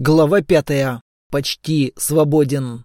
Глава пятая. Почти свободен.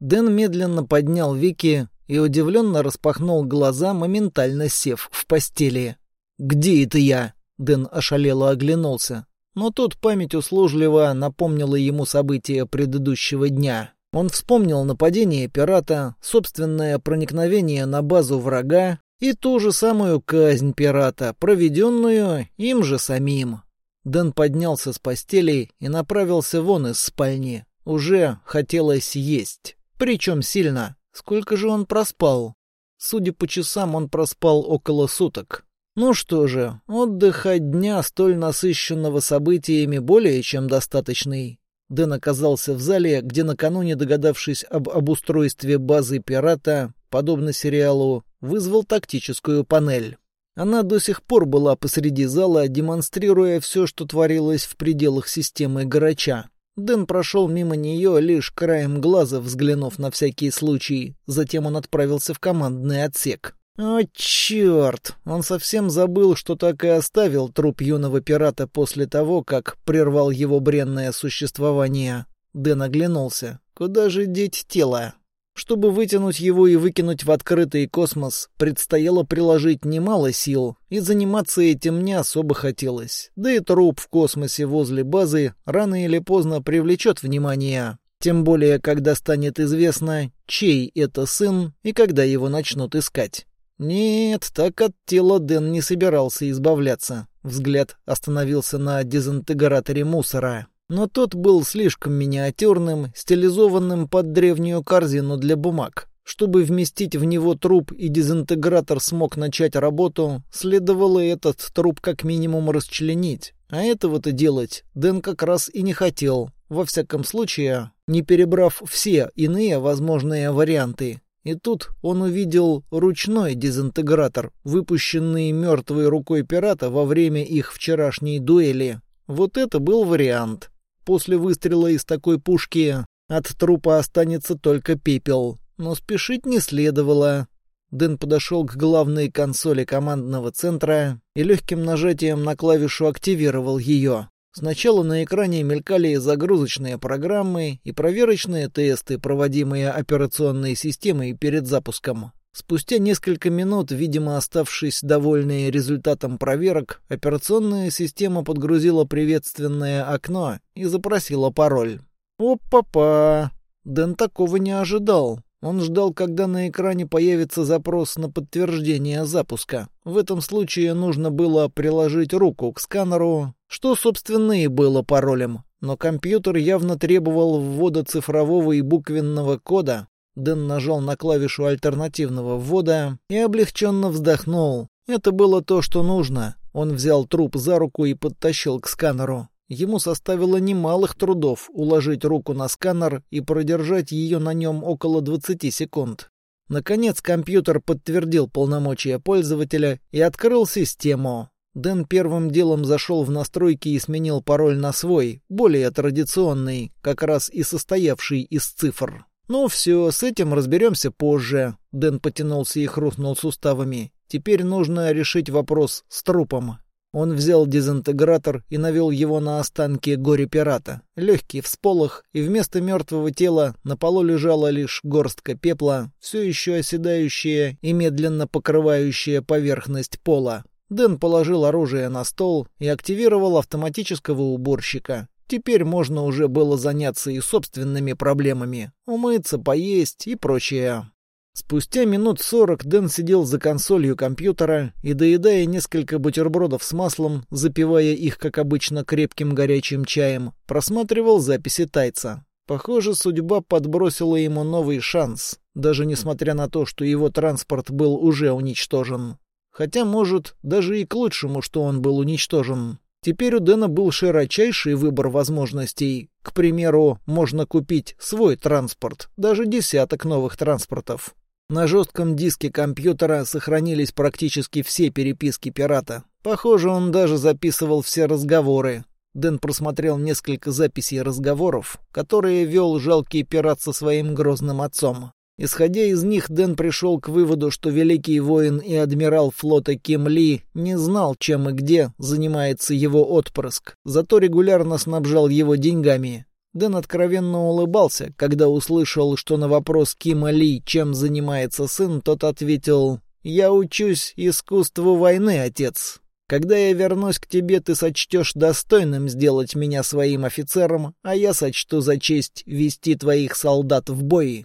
Дэн медленно поднял веки и удивленно распахнул глаза, моментально сев в постели. «Где это я?» Дэн ошалело оглянулся. Но тут память услужливо напомнила ему события предыдущего дня. Он вспомнил нападение пирата, собственное проникновение на базу врага и ту же самую казнь пирата, проведенную им же самим. Дэн поднялся с постели и направился вон из спальни. Уже хотелось есть. Причем сильно. Сколько же он проспал? Судя по часам, он проспал около суток. Ну что же, отдых от дня столь насыщенного событиями более чем достаточный. Дэн оказался в зале, где накануне догадавшись об обустройстве базы пирата, подобно сериалу, вызвал тактическую панель. Она до сих пор была посреди зала, демонстрируя все, что творилось в пределах системы Горача. Дэн прошел мимо нее, лишь краем глаза взглянув на всякий случай. Затем он отправился в командный отсек. О, черт! Он совсем забыл, что так и оставил труп юного пирата после того, как прервал его бренное существование. Дэн оглянулся. Куда же деть тело? Чтобы вытянуть его и выкинуть в открытый космос, предстояло приложить немало сил, и заниматься этим не особо хотелось. Да и труп в космосе возле базы рано или поздно привлечет внимание. Тем более, когда станет известно, чей это сын и когда его начнут искать. Нет, так от тела Дэн не собирался избавляться. Взгляд остановился на дезинтеграторе мусора но тот был слишком миниатюрным, стилизованным под древнюю корзину для бумаг. Чтобы вместить в него труп и дезинтегратор смог начать работу, следовало этот труп как минимум расчленить. А этого-то делать Дэн как раз и не хотел. Во всяком случае, не перебрав все иные возможные варианты. И тут он увидел ручной дезинтегратор, выпущенный мертвой рукой пирата во время их вчерашней дуэли. Вот это был вариант. После выстрела из такой пушки от трупа останется только пепел. Но спешить не следовало. Дэн подошел к главной консоли командного центра и легким нажатием на клавишу активировал ее. Сначала на экране мелькали загрузочные программы и проверочные тесты, проводимые операционной системой перед запуском. Спустя несколько минут, видимо, оставшись довольной результатом проверок, операционная система подгрузила приветственное окно и запросила пароль. Опа-па! Дэн такого не ожидал. Он ждал, когда на экране появится запрос на подтверждение запуска. В этом случае нужно было приложить руку к сканеру, что, собственно, и было паролем. Но компьютер явно требовал ввода цифрового и буквенного кода, Дэн нажал на клавишу альтернативного ввода и облегченно вздохнул. Это было то, что нужно. Он взял труп за руку и подтащил к сканеру. Ему составило немалых трудов уложить руку на сканер и продержать ее на нем около 20 секунд. Наконец компьютер подтвердил полномочия пользователя и открыл систему. Дэн первым делом зашел в настройки и сменил пароль на свой, более традиционный, как раз и состоявший из цифр. «Ну все, с этим разберемся позже», — Дэн потянулся и хрустнул суставами. «Теперь нужно решить вопрос с трупом». Он взял дезинтегратор и навел его на останки горе-пирата. Легкий всполох, и вместо мертвого тела на полу лежала лишь горстка пепла, все еще оседающая и медленно покрывающая поверхность пола. Дэн положил оружие на стол и активировал автоматического уборщика. Теперь можно уже было заняться и собственными проблемами. Умыться, поесть и прочее. Спустя минут сорок Дэн сидел за консолью компьютера и, доедая несколько бутербродов с маслом, запивая их, как обычно, крепким горячим чаем, просматривал записи тайца. Похоже, судьба подбросила ему новый шанс, даже несмотря на то, что его транспорт был уже уничтожен. Хотя, может, даже и к лучшему, что он был уничтожен. Теперь у Дэна был широчайший выбор возможностей. К примеру, можно купить свой транспорт, даже десяток новых транспортов. На жестком диске компьютера сохранились практически все переписки пирата. Похоже, он даже записывал все разговоры. Дэн просмотрел несколько записей разговоров, которые вел жалкий пират со своим грозным отцом. Исходя из них, Дэн пришел к выводу, что великий воин и адмирал флота Ким Ли не знал, чем и где занимается его отпрыск, зато регулярно снабжал его деньгами. Дэн откровенно улыбался, когда услышал, что на вопрос Кима Ли, чем занимается сын, тот ответил «Я учусь искусству войны, отец. Когда я вернусь к тебе, ты сочтешь достойным сделать меня своим офицером, а я сочту за честь вести твоих солдат в бой».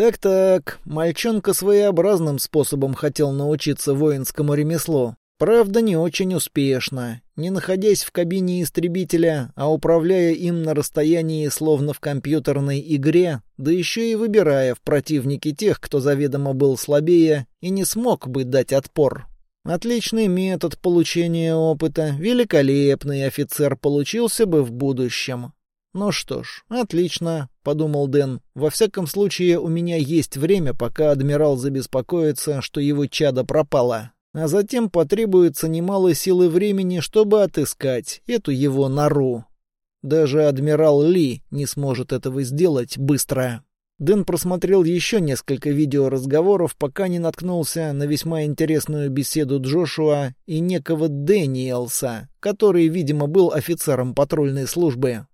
Так-так, мальчонка своеобразным способом хотел научиться воинскому ремеслу. Правда, не очень успешно. Не находясь в кабине истребителя, а управляя им на расстоянии, словно в компьютерной игре, да еще и выбирая в противнике тех, кто заведомо был слабее и не смог бы дать отпор. Отличный метод получения опыта, великолепный офицер получился бы в будущем. «Ну что ж, отлично», — подумал Дэн. «Во всяком случае, у меня есть время, пока адмирал забеспокоится, что его чадо пропало. А затем потребуется немало сил и времени, чтобы отыскать эту его нору. Даже адмирал Ли не сможет этого сделать быстро». Дэн просмотрел еще несколько видеоразговоров, пока не наткнулся на весьма интересную беседу Джошуа и некого Дэниелса, который, видимо, был офицером патрульной службы.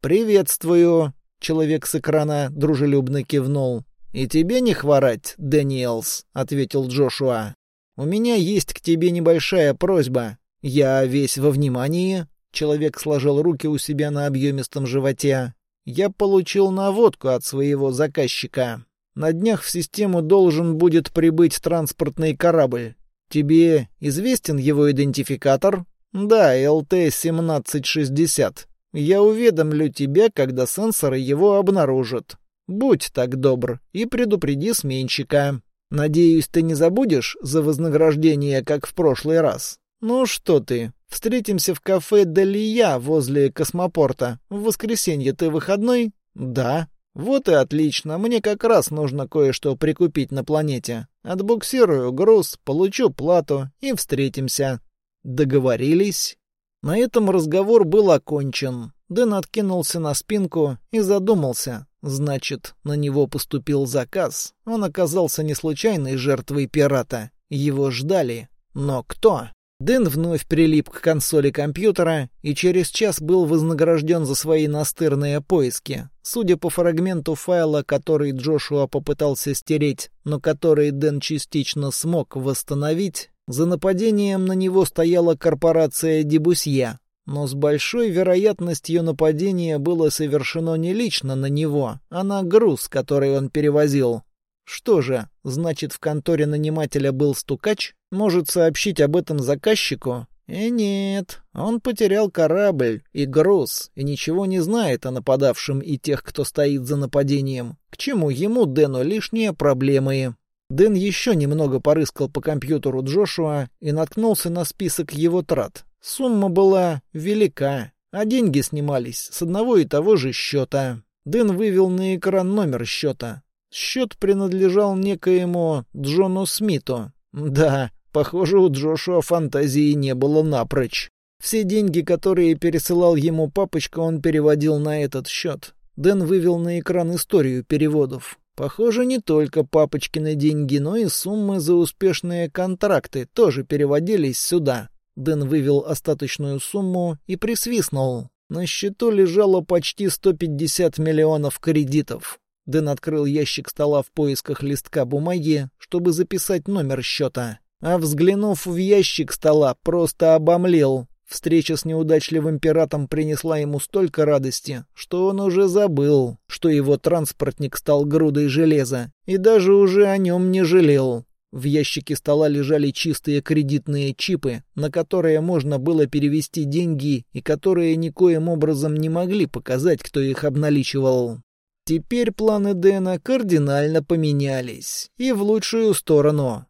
«Приветствую!» — человек с экрана дружелюбно кивнул. «И тебе не хворать, Дэниелс», — ответил Джошуа. «У меня есть к тебе небольшая просьба. Я весь во внимании». Человек сложил руки у себя на объемистом животе. «Я получил наводку от своего заказчика. На днях в систему должен будет прибыть транспортный корабль. Тебе известен его идентификатор?» «Да, ЛТ-1760. Я уведомлю тебя, когда сенсоры его обнаружат. Будь так добр и предупреди сменщика. Надеюсь, ты не забудешь за вознаграждение, как в прошлый раз. Ну что ты, встретимся в кафе «Далия» возле космопорта. В воскресенье ты выходной? Да. Вот и отлично, мне как раз нужно кое-что прикупить на планете. Отбуксирую груз, получу плату и встретимся. Договорились? На этом разговор был окончен. Дэн откинулся на спинку и задумался. Значит, на него поступил заказ. Он оказался не случайной жертвой пирата. Его ждали. Но кто? Дэн вновь прилип к консоли компьютера и через час был вознагражден за свои настырные поиски. Судя по фрагменту файла, который Джошуа попытался стереть, но который Дэн частично смог восстановить, за нападением на него стояла корпорация Дебусье, но с большой вероятностью нападение было совершено не лично на него, а на груз, который он перевозил. Что же, значит, в конторе нанимателя был стукач? Может сообщить об этом заказчику? И нет, он потерял корабль и груз, и ничего не знает о нападавшем и тех, кто стоит за нападением. К чему ему, Дэну, лишние проблемы? Дэн еще немного порыскал по компьютеру Джошуа и наткнулся на список его трат. Сумма была велика, а деньги снимались с одного и того же счета. Дэн вывел на экран номер счета. Счет принадлежал некоему Джону Смиту. Да, похоже, у Джошуа фантазии не было напрочь. Все деньги, которые пересылал ему папочка, он переводил на этот счет. Дэн вывел на экран историю переводов. Похоже, не только папочкины деньги, но и суммы за успешные контракты тоже переводились сюда. Дэн вывел остаточную сумму и присвистнул. На счету лежало почти 150 миллионов кредитов. Дэн открыл ящик стола в поисках листка бумаги, чтобы записать номер счета. А взглянув в ящик стола, просто обомлел. Встреча с неудачливым пиратом принесла ему столько радости, что он уже забыл, что его транспортник стал грудой железа, и даже уже о нем не жалел. В ящике стола лежали чистые кредитные чипы, на которые можно было перевести деньги и которые никоим образом не могли показать, кто их обналичивал. Теперь планы Дэна кардинально поменялись, и в лучшую сторону.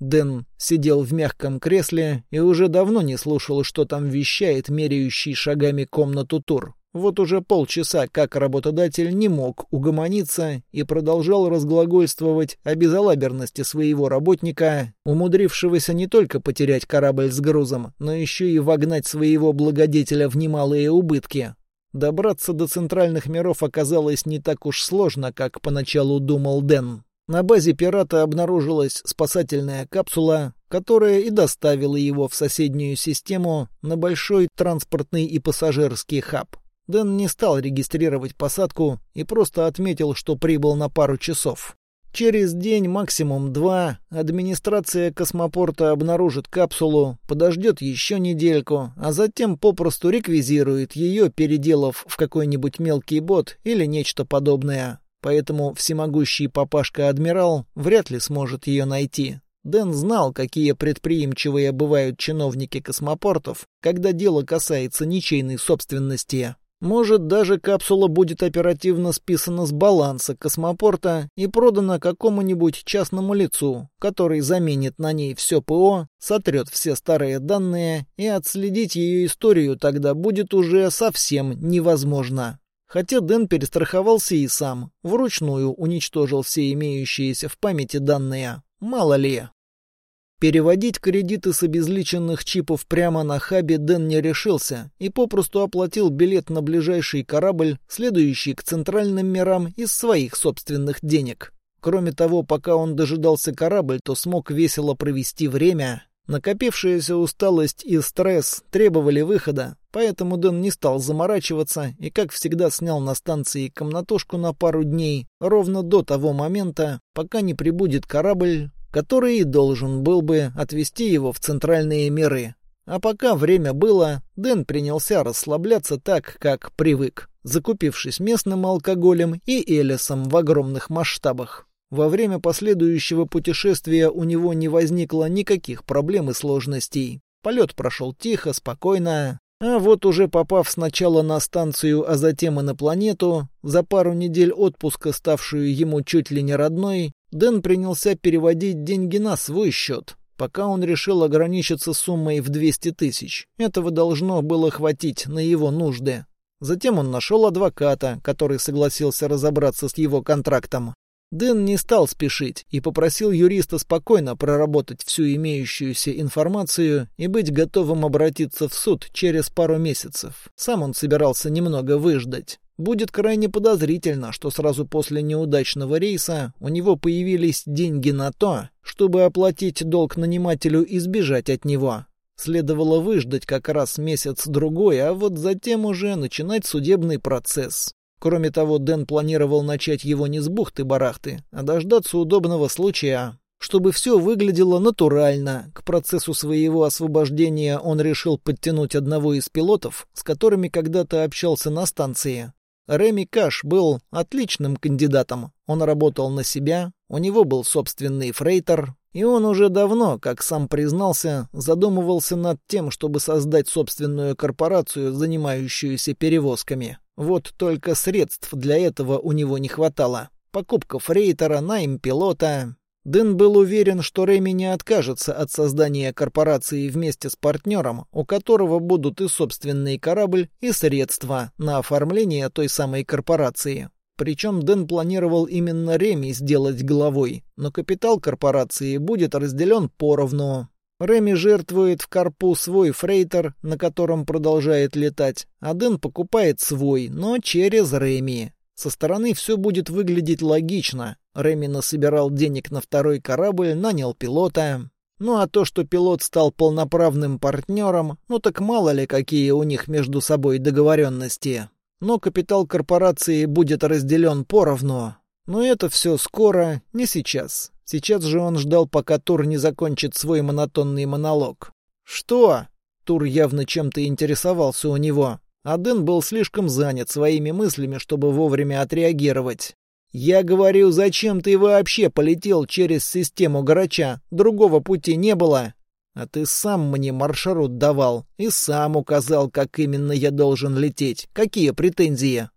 Дэн сидел в мягком кресле и уже давно не слушал, что там вещает меряющий шагами комнату тур. Вот уже полчаса, как работодатель не мог угомониться и продолжал разглагольствовать о безалаберности своего работника, умудрившегося не только потерять корабль с грузом, но еще и вогнать своего благодетеля в немалые убытки. Добраться до центральных миров оказалось не так уж сложно, как поначалу думал Дэн. На базе пирата обнаружилась спасательная капсула, которая и доставила его в соседнюю систему на большой транспортный и пассажирский хаб. Дэн не стал регистрировать посадку и просто отметил, что прибыл на пару часов. Через день, максимум два, администрация космопорта обнаружит капсулу, подождет еще недельку, а затем попросту реквизирует ее, переделав в какой-нибудь мелкий бот или нечто подобное поэтому всемогущий папашка-адмирал вряд ли сможет ее найти. Дэн знал, какие предприимчивые бывают чиновники космопортов, когда дело касается ничейной собственности. Может, даже капсула будет оперативно списана с баланса космопорта и продана какому-нибудь частному лицу, который заменит на ней все ПО, сотрет все старые данные, и отследить ее историю тогда будет уже совсем невозможно. Хотя Дэн перестраховался и сам, вручную уничтожил все имеющиеся в памяти данные. Мало ли. Переводить кредиты с обезличенных чипов прямо на хабе Дэн не решился и попросту оплатил билет на ближайший корабль, следующий к центральным мирам из своих собственных денег. Кроме того, пока он дожидался корабль, то смог весело провести время, Накопившаяся усталость и стресс требовали выхода, поэтому Дэн не стал заморачиваться и, как всегда, снял на станции комнатушку на пару дней, ровно до того момента, пока не прибудет корабль, который и должен был бы отвезти его в центральные миры. А пока время было, Дэн принялся расслабляться так, как привык, закупившись местным алкоголем и элисом в огромных масштабах. Во время последующего путешествия у него не возникло никаких проблем и сложностей. Полет прошел тихо, спокойно. А вот уже попав сначала на станцию, а затем и на планету, за пару недель отпуска, ставшую ему чуть ли не родной, Дэн принялся переводить деньги на свой счет. Пока он решил ограничиться суммой в 200 тысяч. Этого должно было хватить на его нужды. Затем он нашел адвоката, который согласился разобраться с его контрактом. Дэн не стал спешить и попросил юриста спокойно проработать всю имеющуюся информацию и быть готовым обратиться в суд через пару месяцев. Сам он собирался немного выждать. Будет крайне подозрительно, что сразу после неудачного рейса у него появились деньги на то, чтобы оплатить долг нанимателю и сбежать от него. Следовало выждать как раз месяц-другой, а вот затем уже начинать судебный процесс. Кроме того, Дэн планировал начать его не с бухты-барахты, а дождаться удобного случая. Чтобы все выглядело натурально, к процессу своего освобождения он решил подтянуть одного из пилотов, с которыми когда-то общался на станции. Реми Каш был отличным кандидатом. Он работал на себя, у него был собственный фрейтер, и он уже давно, как сам признался, задумывался над тем, чтобы создать собственную корпорацию, занимающуюся перевозками. Вот только средств для этого у него не хватало. Покупка фрейтера, найм пилота. Дэн был уверен, что Рэми не откажется от создания корпорации вместе с партнером, у которого будут и собственный корабль, и средства на оформление той самой корпорации. Причем Дэн планировал именно Реми сделать главой, но капитал корпорации будет разделен поровну. Реми жертвует в Карпу свой фрейтер, на котором продолжает летать, а Дэн покупает свой, но через Реми. Со стороны все будет выглядеть логично. Реми насобирал денег на второй корабль, нанял пилота. Ну а то, что пилот стал полноправным партнером, ну так мало ли какие у них между собой договоренности. Но капитал корпорации будет разделен поровну. Но это все скоро, не сейчас. Сейчас же он ждал, пока Тур не закончит свой монотонный монолог. «Что?» Тур явно чем-то интересовался у него, а Дэн был слишком занят своими мыслями, чтобы вовремя отреагировать. «Я говорю, зачем ты вообще полетел через систему Грача? Другого пути не было. А ты сам мне маршрут давал и сам указал, как именно я должен лететь. Какие претензии?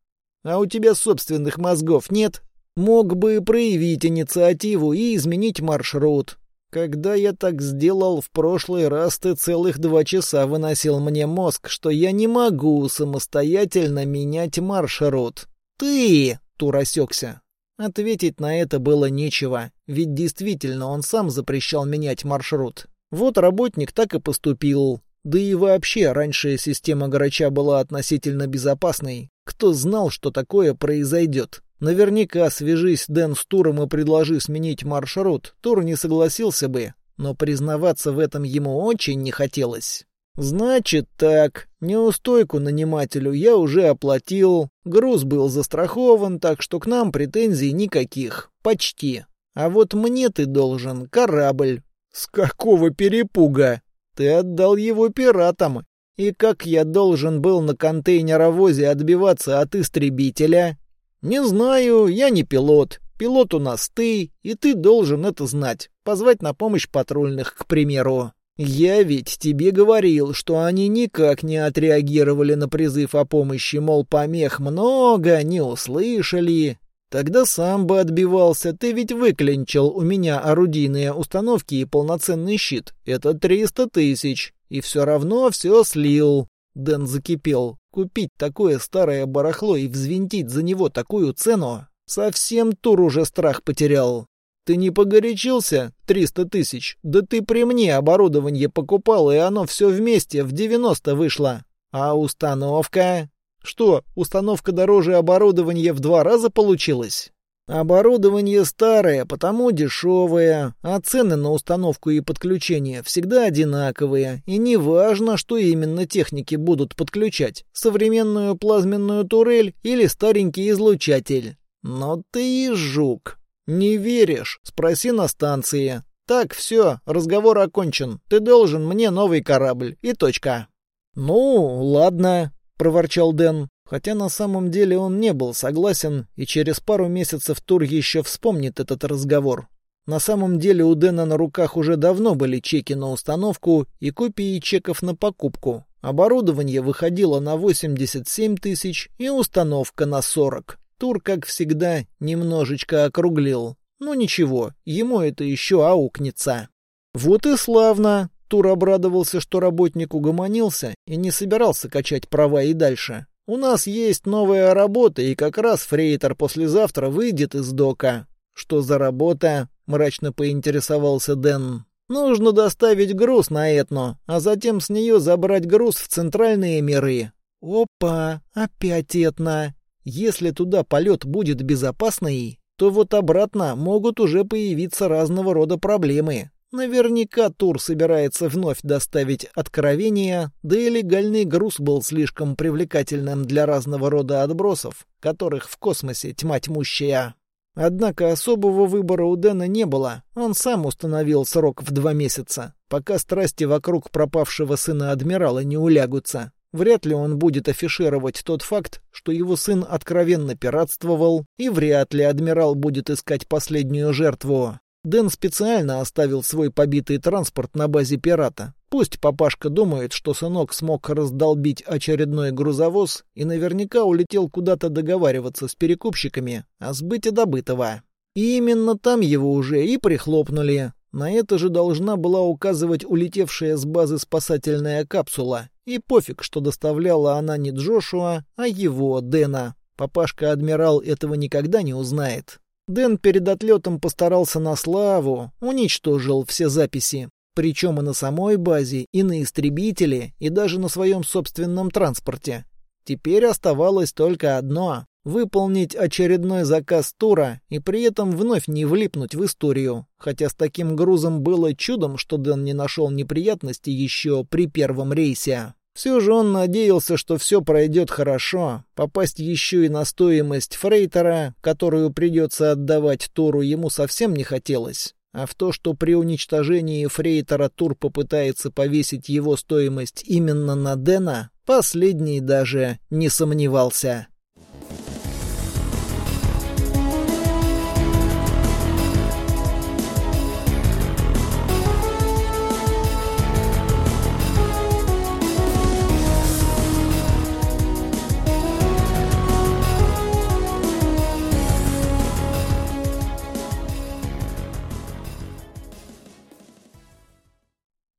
А у тебя собственных мозгов нет?» Мог бы проявить инициативу и изменить маршрут. Когда я так сделал в прошлый раз, ты целых два часа выносил мне мозг, что я не могу самостоятельно менять маршрут. Ты, Тур осекся. Ответить на это было нечего, ведь действительно он сам запрещал менять маршрут. Вот работник так и поступил. Да и вообще, раньше система Грача была относительно безопасной. Кто знал, что такое произойдет? Наверняка свяжись Дэн с Туром и предложи сменить маршрут, Тур не согласился бы, но признаваться в этом ему очень не хотелось. «Значит так, неустойку нанимателю я уже оплатил, груз был застрахован, так что к нам претензий никаких, почти. А вот мне ты должен корабль». «С какого перепуга?» «Ты отдал его пиратам. И как я должен был на контейнеровозе отбиваться от истребителя?» «Не знаю, я не пилот. Пилот у нас ты, и ты должен это знать. Позвать на помощь патрульных, к примеру». «Я ведь тебе говорил, что они никак не отреагировали на призыв о помощи, мол, помех много, не услышали. Тогда сам бы отбивался, ты ведь выклинчил у меня орудийные установки и полноценный щит. Это триста тысяч, и все равно все слил». Дэн закипел. Купить такое старое барахло и взвинтить за него такую цену? Совсем тур уже страх потерял. Ты не погорячился? Триста тысяч. Да ты при мне оборудование покупал, и оно все вместе в девяносто вышло. А установка? Что, установка дороже оборудования в два раза получилась? Оборудование старое, потому дешевое, а цены на установку и подключение всегда одинаковые, и не важно, что именно техники будут подключать, современную плазменную турель или старенький излучатель. Но ты и жук. «Не веришь? Спроси на станции. Так, все, разговор окончен. Ты должен мне новый корабль. И точка». «Ну, ладно», — проворчал Дэн. Хотя на самом деле он не был согласен, и через пару месяцев Тур еще вспомнит этот разговор. На самом деле у Дэна на руках уже давно были чеки на установку и копии чеков на покупку. Оборудование выходило на 87 тысяч и установка на 40. Тур, как всегда, немножечко округлил. Ну ничего, ему это еще аукнется. Вот и славно. Тур обрадовался, что работник угомонился и не собирался качать права и дальше. У нас есть новая работа, и как раз фрейтор послезавтра выйдет из дока. Что за работа? Мрачно поинтересовался Дэн. Нужно доставить груз на Этно, а затем с нее забрать груз в центральные миры. Опа, опять Этно. Если туда полет будет безопасный, то вот обратно могут уже появиться разного рода проблемы. Наверняка Тур собирается вновь доставить откровения, да и легальный груз был слишком привлекательным для разного рода отбросов, которых в космосе тьма тьмущая. Однако особого выбора у Дэна не было, он сам установил срок в два месяца, пока страсти вокруг пропавшего сына адмирала не улягутся. Вряд ли он будет афишировать тот факт, что его сын откровенно пиратствовал, и вряд ли адмирал будет искать последнюю жертву. Дэн специально оставил свой побитый транспорт на базе пирата. Пусть папашка думает, что сынок смог раздолбить очередной грузовоз и наверняка улетел куда-то договариваться с перекупщиками о сбыте добытого. И именно там его уже и прихлопнули. На это же должна была указывать улетевшая с базы спасательная капсула. И пофиг, что доставляла она не Джошуа, а его, Дэна. Папашка-адмирал этого никогда не узнает. Дэн перед отлетом постарался на славу, уничтожил все записи. Причем и на самой базе, и на истребителе, и даже на своем собственном транспорте. Теперь оставалось только одно выполнить очередной заказ тура и при этом вновь не влипнуть в историю. Хотя с таким грузом было чудом, что Дэн не нашел неприятности еще при первом рейсе. Все же он надеялся, что все пройдет хорошо. Попасть еще и на стоимость фрейтера, которую придется отдавать Туру, ему совсем не хотелось. А в то, что при уничтожении фрейтера Тур попытается повесить его стоимость именно на Дэна, последний даже не сомневался.